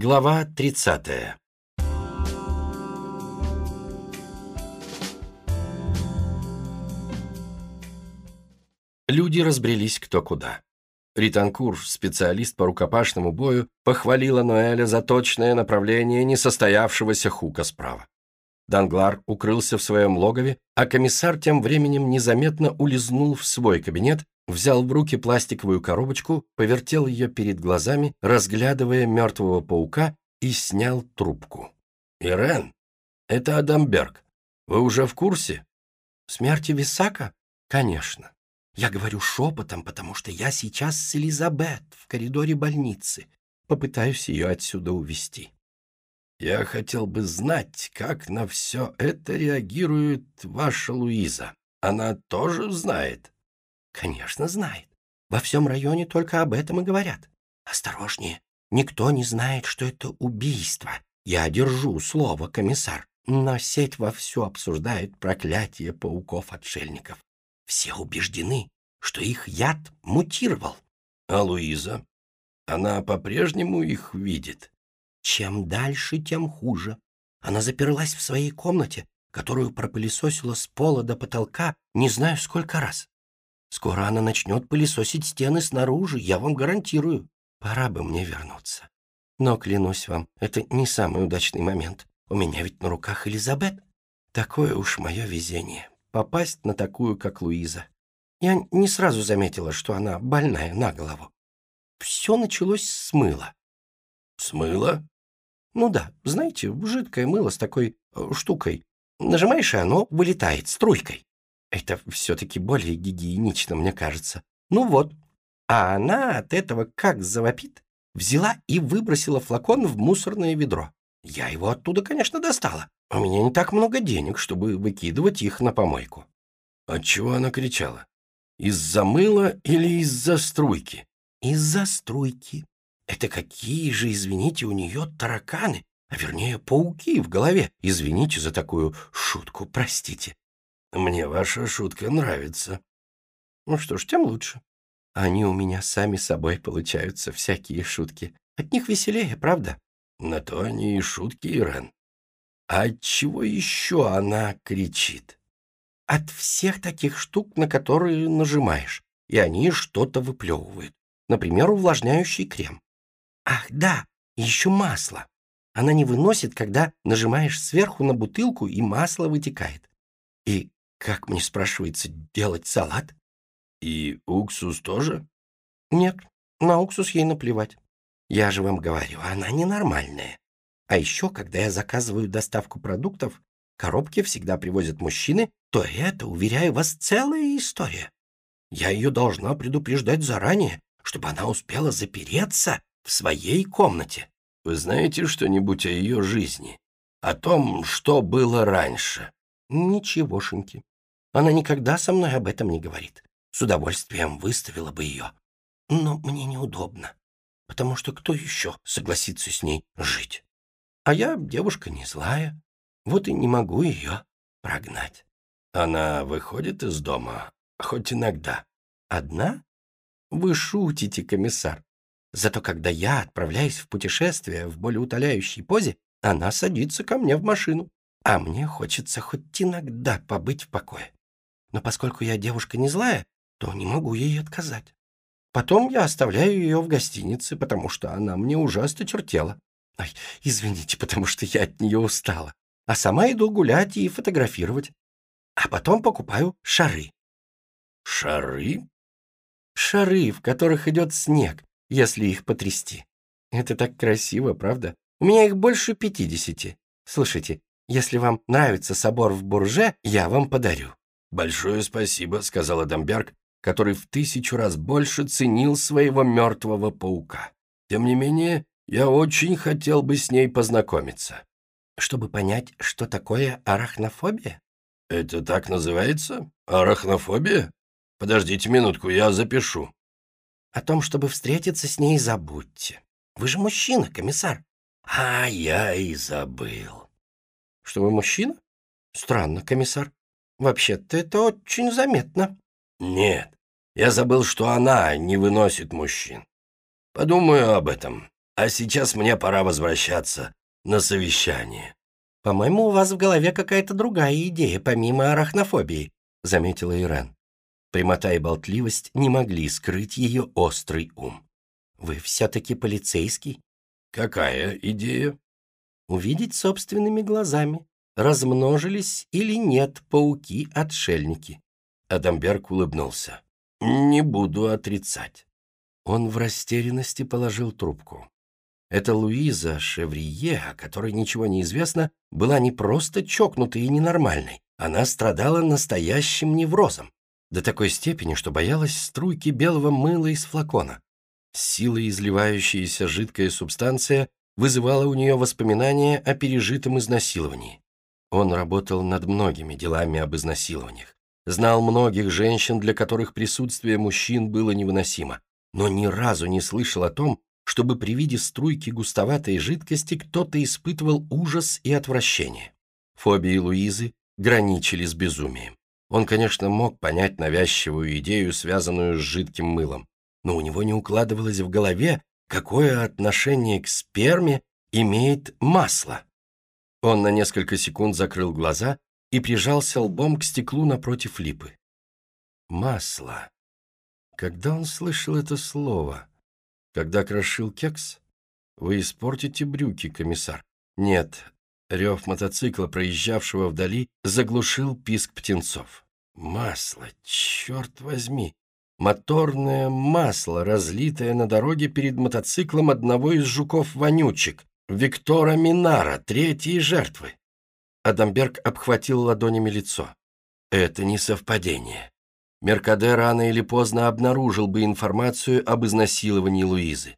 Глава 30 Люди разбрелись кто куда. Ританкур, специалист по рукопашному бою, похвалила Ноэля за точное направление несостоявшегося хука справа. Данглар укрылся в своем логове, а комиссар тем временем незаметно улизнул в свой кабинет, взял в руки пластиковую коробочку, повертел ее перед глазами, разглядывая мертвого паука и снял трубку. «Ирен, это Адамберг. Вы уже в курсе?» «Смерти Висака? Конечно. Я говорю шепотом, потому что я сейчас с Элизабет в коридоре больницы. Попытаюсь ее отсюда увести. Я хотел бы знать, как на все это реагирует ваша Луиза. Она тоже знает? Конечно, знает. Во всем районе только об этом и говорят. Осторожнее. Никто не знает, что это убийство. Я держу слово, комиссар. Но сеть вовсю обсуждает проклятие пауков-отшельников. Все убеждены, что их яд мутировал. А Луиза? Она по-прежнему их видит? Чем дальше, тем хуже. Она заперлась в своей комнате, которую пропылесосила с пола до потолка не знаю сколько раз. Скоро она начнет пылесосить стены снаружи, я вам гарантирую. Пора бы мне вернуться. Но, клянусь вам, это не самый удачный момент. У меня ведь на руках Элизабет. Такое уж мое везение — попасть на такую, как Луиза. Я не сразу заметила, что она больная на голову. Все началось с мыла. С мыла? Ну да, знаете, жидкое мыло с такой э, штукой. Нажимаешь, и оно вылетает струйкой. Это все-таки более гигиенично, мне кажется. Ну вот. А она от этого как завопит. Взяла и выбросила флакон в мусорное ведро. Я его оттуда, конечно, достала. У меня не так много денег, чтобы выкидывать их на помойку. Отчего она кричала? Из-за мыла или из-за струйки? Из-за струйки. Это какие же, извините, у нее тараканы, а вернее пауки в голове. Извините за такую шутку, простите. Мне ваша шутка нравится. Ну что ж, тем лучше. Они у меня сами собой получаются, всякие шутки. От них веселее, правда? На то они и шутки, Ирен. А от чего еще она кричит? От всех таких штук, на которые нажимаешь, и они что-то выплевывают. Например, увлажняющий крем. Ах, да, еще масло. Она не выносит, когда нажимаешь сверху на бутылку, и масло вытекает. И как мне спрашивается делать салат? И уксус тоже? Нет, на уксус ей наплевать. Я же вам говорю, она ненормальная. А еще, когда я заказываю доставку продуктов, коробки всегда привозят мужчины, то это, уверяю вас, целая история. Я ее должна предупреждать заранее, чтобы она успела запереться в своей комнате. Вы знаете что-нибудь о ее жизни? О том, что было раньше? Ничегошеньки. Она никогда со мной об этом не говорит. С удовольствием выставила бы ее. Но мне неудобно, потому что кто еще согласится с ней жить? А я девушка не злая, вот и не могу ее прогнать. Она выходит из дома хоть иногда. Одна? Вы шутите, комиссар. Зато когда я отправляюсь в путешествие в более утоляющей позе, она садится ко мне в машину. А мне хочется хоть иногда побыть в покое но поскольку я девушка не злая, то не могу ей отказать. Потом я оставляю ее в гостинице, потому что она мне ужасно чертела. Ай, извините, потому что я от нее устала. А сама иду гулять и фотографировать. А потом покупаю шары. Шары? Шары, в которых идет снег, если их потрясти. Это так красиво, правда? У меня их больше пятидесяти. Слушайте, если вам нравится собор в Бурже, я вам подарю. «Большое спасибо», — сказал Адамберг, который в тысячу раз больше ценил своего мертвого паука. «Тем не менее, я очень хотел бы с ней познакомиться». «Чтобы понять, что такое арахнофобия?» «Это так называется? Арахнофобия? Подождите минутку, я запишу». «О том, чтобы встретиться с ней, забудьте. Вы же мужчина, комиссар». «А я и забыл». «Что вы мужчина? Странно, комиссар. Вообще-то это очень заметно. Нет, я забыл, что она не выносит мужчин. Подумаю об этом. А сейчас мне пора возвращаться на совещание. «По-моему, у вас в голове какая-то другая идея, помимо арахнофобии», — заметила Ирен. Прямота и болтливость не могли скрыть ее острый ум. «Вы все-таки полицейский?» «Какая идея?» «Увидеть собственными глазами, размножились или нет пауки-отшельники». Адамберг улыбнулся. «Не буду отрицать». Он в растерянности положил трубку. Эта Луиза Шеврие, о которой ничего не известно, была не просто чокнутой и ненормальной. Она страдала настоящим неврозом. До такой степени, что боялась струйки белого мыла из флакона. С силой изливающаяся жидкая субстанция вызывала у нее воспоминания о пережитом изнасиловании. Он работал над многими делами об изнасилованиях. Знал многих женщин, для которых присутствие мужчин было невыносимо, но ни разу не слышал о том, чтобы при виде струйки густоватой жидкости кто-то испытывал ужас и отвращение. Фобии Луизы граничили с безумием. Он, конечно, мог понять навязчивую идею, связанную с жидким мылом, но у него не укладывалось в голове, какое отношение к сперме имеет масло. Он на несколько секунд закрыл глаза и прижался лбом к стеклу напротив липы. Масло. Когда он слышал это слово? Когда крошил кекс? Вы испортите брюки, комиссар. Нет, рев мотоцикла, проезжавшего вдали, заглушил писк птенцов. Масло, черт возьми! Моторное масло, разлитое на дороге перед мотоциклом одного из жуков-вонючек, Виктора Минара, третьей жертвы. Адамберг обхватил ладонями лицо. Это не совпадение. Меркаде рано или поздно обнаружил бы информацию об изнасиловании Луизы.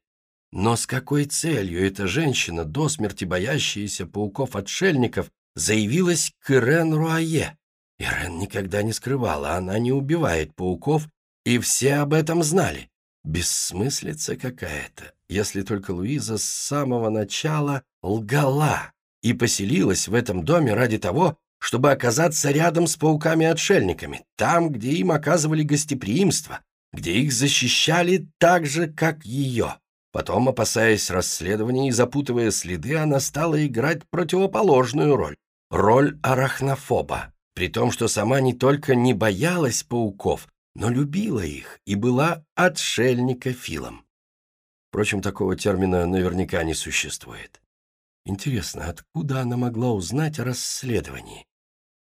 Но с какой целью эта женщина, до смерти боящаяся пауков-отшельников, заявилась к Ирен Руае? Ирен никогда не скрывала, она не убивает пауков, и все об этом знали. Бессмыслица какая-то, если только Луиза с самого начала лгала и поселилась в этом доме ради того, чтобы оказаться рядом с пауками-отшельниками, там, где им оказывали гостеприимство, где их защищали так же, как ее. Потом, опасаясь расследования и запутывая следы, она стала играть противоположную роль — роль арахнофоба, при том, что сама не только не боялась пауков, но любила их и была отшельникофилом. Впрочем, такого термина наверняка не существует. Интересно, откуда она могла узнать о расследовании?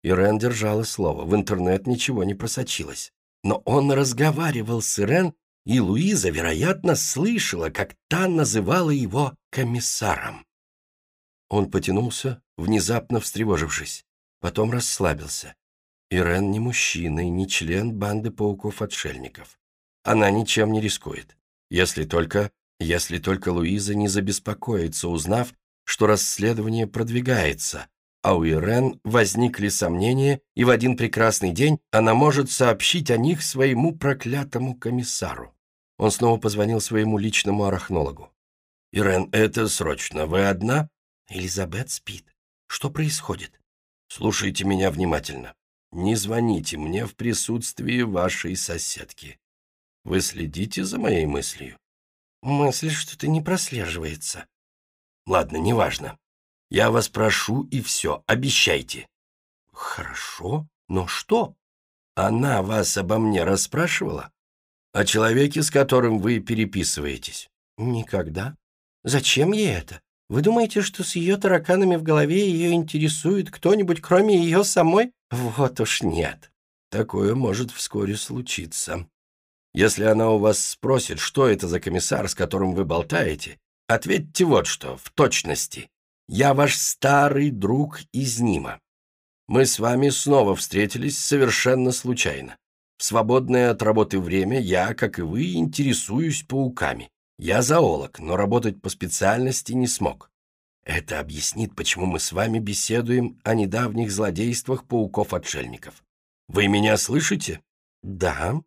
Ирен держала слово, в интернет ничего не просочилось. Но он разговаривал с Ирен, и Луиза, вероятно, слышала, как та называла его комиссаром. Он потянулся, внезапно встревожившись, потом расслабился. Ирен не мужчина и не член банды пауков-отшельников. Она ничем не рискует. Если только, если только Луиза не забеспокоится, узнав, что расследование продвигается, а у Ирен возникли сомнения, и в один прекрасный день она может сообщить о них своему проклятому комиссару. Он снова позвонил своему личному арахнологу. «Ирен, это срочно. Вы одна?» «Элизабет спит. Что происходит?» «Слушайте меня внимательно. Не звоните мне в присутствии вашей соседки. Вы следите за моей мыслью?» «Мысль что-то не прослеживается». «Ладно, неважно. Я вас прошу, и все, обещайте». «Хорошо, но что?» «Она вас обо мне расспрашивала? О человеке, с которым вы переписываетесь?» «Никогда. Зачем ей это? Вы думаете, что с ее тараканами в голове ее интересует кто-нибудь, кроме ее самой? Вот уж нет. Такое может вскоре случиться. Если она у вас спросит, что это за комиссар, с которым вы болтаете, ответьте вот что, в точности. Я ваш старый друг из Нима. Мы с вами снова встретились совершенно случайно. В свободное от работы время я, как и вы, интересуюсь пауками. Я зоолог, но работать по специальности не смог. Это объяснит, почему мы с вами беседуем о недавних злодействах пауков-отшельников. Вы меня слышите? Да,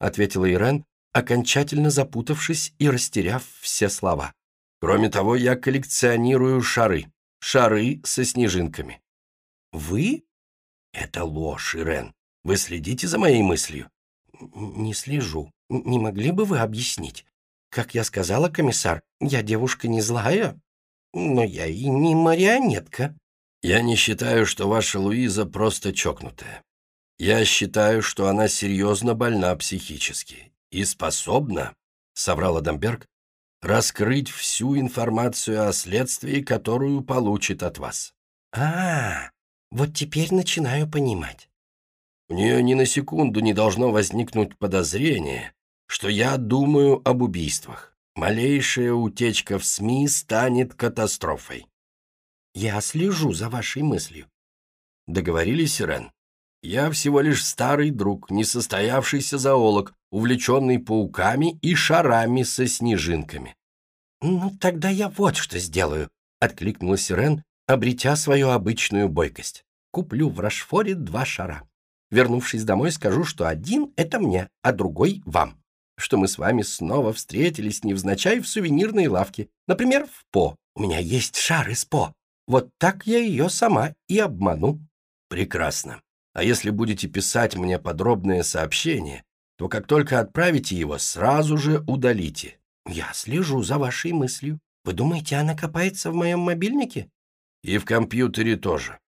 ответила Ирен, окончательно запутавшись и растеряв все слова. Кроме того, я коллекционирую шары. Шары со снежинками. Вы? Это ложь, Ирен. Вы следите за моей мыслью? Не слежу. Не могли бы вы объяснить? Как я сказала, комиссар, я девушка не злая, но я и не марионетка. Я не считаю, что ваша Луиза просто чокнутая. Я считаю, что она серьезно больна психически и способна, соврал Адамберг, раскрыть всю информацию о следствии, которую получит от вас. А, вот теперь начинаю понимать. У нее ни на секунду не должно возникнуть подозрение, что я думаю об убийствах. Малейшая утечка в СМИ станет катастрофой. Я слежу за вашей мыслью. Договорились, Ирен? Я всего лишь старый друг, несостоявшийся зоолог, увлеченный пауками и шарами со снежинками. «Ну, тогда я вот что сделаю», — откликнулась Ирен, обретя свою обычную бойкость. «Куплю в Рашфоре два шара. Вернувшись домой, скажу, что один — это мне, а другой — вам. Что мы с вами снова встретились невзначай в сувенирной лавке, например, в По. У меня есть шар из По. Вот так я ее сама и обману». «Прекрасно. А если будете писать мне подробное сообщение, то как только отправите его, сразу же удалите. Я слежу за вашей мыслью. Вы думаете, она копается в моем мобильнике? И в компьютере тоже.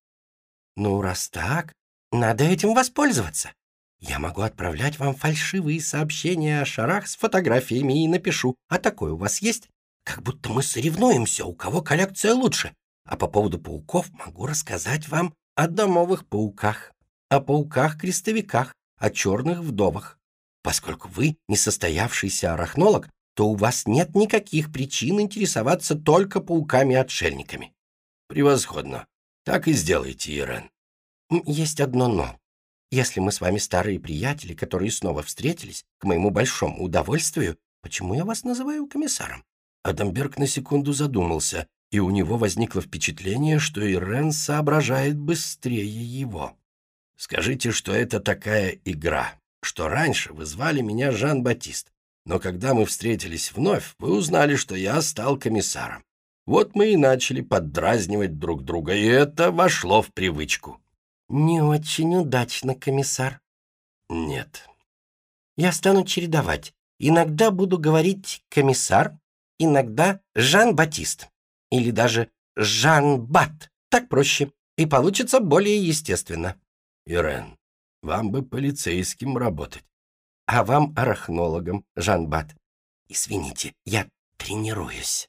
Ну, раз так, надо этим воспользоваться. Я могу отправлять вам фальшивые сообщения о шарах с фотографиями и напишу, а такое у вас есть? Как будто мы соревнуемся, у кого коллекция лучше. А по поводу пауков могу рассказать вам о домовых пауках о пауках-крестовиках, о черных вдовах. Поскольку вы несостоявшийся арахнолог, то у вас нет никаких причин интересоваться только пауками-отшельниками. Превосходно. Так и сделайте, Ирен. Есть одно «но». Если мы с вами старые приятели, которые снова встретились, к моему большому удовольствию, почему я вас называю комиссаром? Адамберг на секунду задумался, и у него возникло впечатление, что Ирен соображает быстрее его. Скажите, что это такая игра, что раньше вы звали меня Жан-Батист, но когда мы встретились вновь, вы узнали, что я стал комиссаром. Вот мы и начали поддразнивать друг друга, и это вошло в привычку». «Не очень удачно, комиссар». «Нет». «Я стану чередовать. Иногда буду говорить «комиссар», иногда «Жан-Батист» или даже «Жан-Бат». Так проще, и получится более естественно. Ирен, вам бы полицейским работать. А вам арахнологом, Жан Бат. Извините, я тренируюсь.